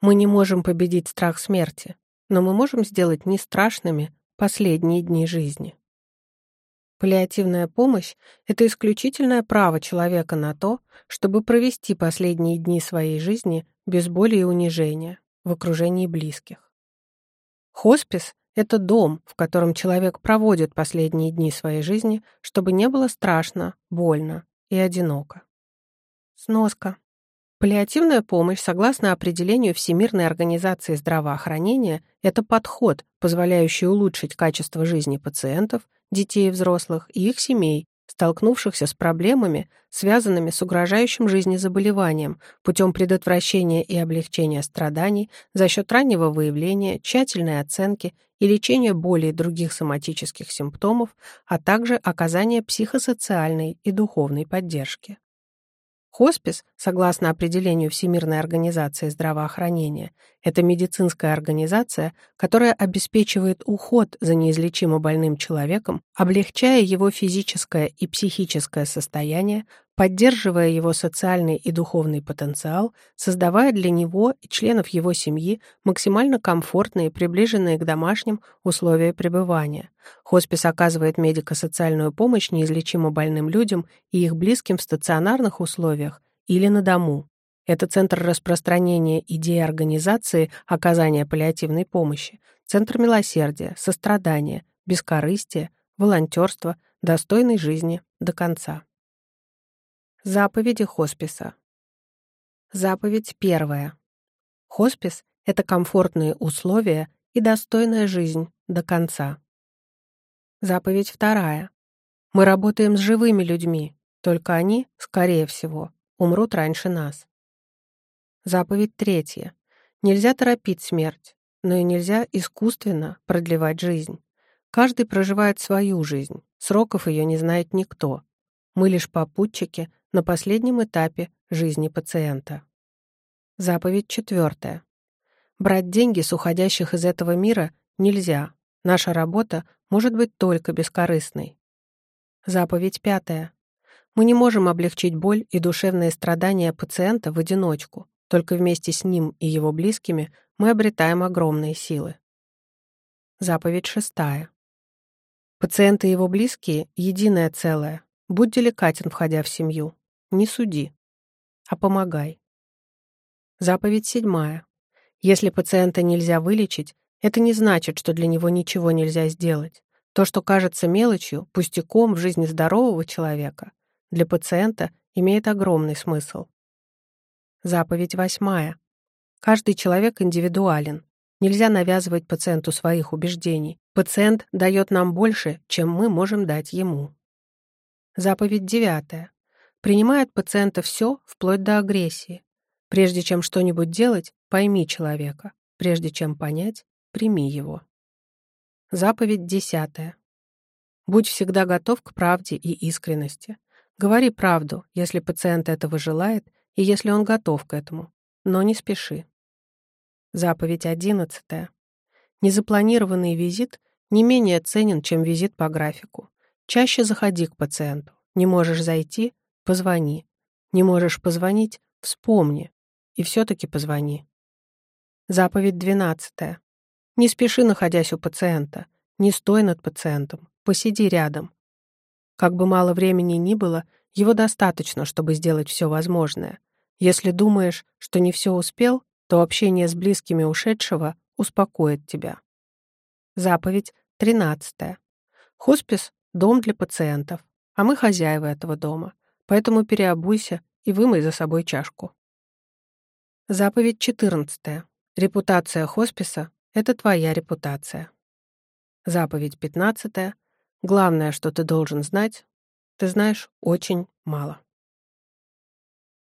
Мы не можем победить страх смерти, но мы можем сделать не страшными последние дни жизни. Паллиативная помощь — это исключительное право человека на то, чтобы провести последние дни своей жизни без боли и унижения, в окружении близких. Хоспис — это дом, в котором человек проводит последние дни своей жизни, чтобы не было страшно, больно и одиноко. Сноска. Паллиативная помощь, согласно определению Всемирной организации здравоохранения, это подход, позволяющий улучшить качество жизни пациентов, детей и взрослых и их семей, столкнувшихся с проблемами, связанными с угрожающим жизни заболеванием, путем предотвращения и облегчения страданий за счет раннего выявления, тщательной оценки и лечения боли и других соматических симптомов, а также оказания психосоциальной и духовной поддержки. Хоспис, согласно определению Всемирной организации здравоохранения, это медицинская организация, которая обеспечивает уход за неизлечимо больным человеком, облегчая его физическое и психическое состояние, поддерживая его социальный и духовный потенциал, создавая для него и членов его семьи максимально комфортные, приближенные к домашним условия пребывания. Хоспис оказывает медико-социальную помощь неизлечимо больным людям и их близким в стационарных условиях или на дому. Это центр распространения идеи организации оказания паллиативной помощи, центр милосердия, сострадания, бескорыстия, волонтерства, достойной жизни до конца. Заповеди хосписа. Заповедь первая. Хоспис — это комфортные условия и достойная жизнь до конца. Заповедь вторая. Мы работаем с живыми людьми, только они, скорее всего, умрут раньше нас. Заповедь третья. Нельзя торопить смерть, но и нельзя искусственно продлевать жизнь. Каждый проживает свою жизнь, сроков ее не знает никто. Мы лишь попутчики на последнем этапе жизни пациента. Заповедь четвертая. Брать деньги с уходящих из этого мира нельзя. Наша работа может быть только бескорыстной. Заповедь пятая. Мы не можем облегчить боль и душевные страдания пациента в одиночку. Только вместе с ним и его близкими мы обретаем огромные силы. Заповедь шестая. Пациенты и его близкие — единое целое. Будь деликатен, входя в семью. Не суди, а помогай. Заповедь седьмая. Если пациента нельзя вылечить, это не значит, что для него ничего нельзя сделать. То, что кажется мелочью, пустяком в жизни здорового человека, для пациента имеет огромный смысл. Заповедь восьмая. Каждый человек индивидуален. Нельзя навязывать пациенту своих убеждений. Пациент дает нам больше, чем мы можем дать ему. Заповедь девятая принимает пациента все, вплоть до агрессии. Прежде чем что-нибудь делать, пойми человека. Прежде чем понять, прими его. Заповедь десятая. Будь всегда готов к правде и искренности. Говори правду, если пациент этого желает и если он готов к этому, но не спеши. Заповедь одиннадцатая. Незапланированный визит не менее ценен, чем визит по графику. Чаще заходи к пациенту. Не можешь зайти Позвони. Не можешь позвонить? Вспомни. И все-таки позвони. Заповедь двенадцатая. Не спеши, находясь у пациента. Не стой над пациентом. Посиди рядом. Как бы мало времени ни было, его достаточно, чтобы сделать все возможное. Если думаешь, что не все успел, то общение с близкими ушедшего успокоит тебя. Заповедь тринадцатая. Хоспис — дом для пациентов, а мы хозяева этого дома — Поэтому переобуйся и вымой за собой чашку. Заповедь 14. Репутация хосписа — это твоя репутация. Заповедь 15. Главное, что ты должен знать, ты знаешь очень мало.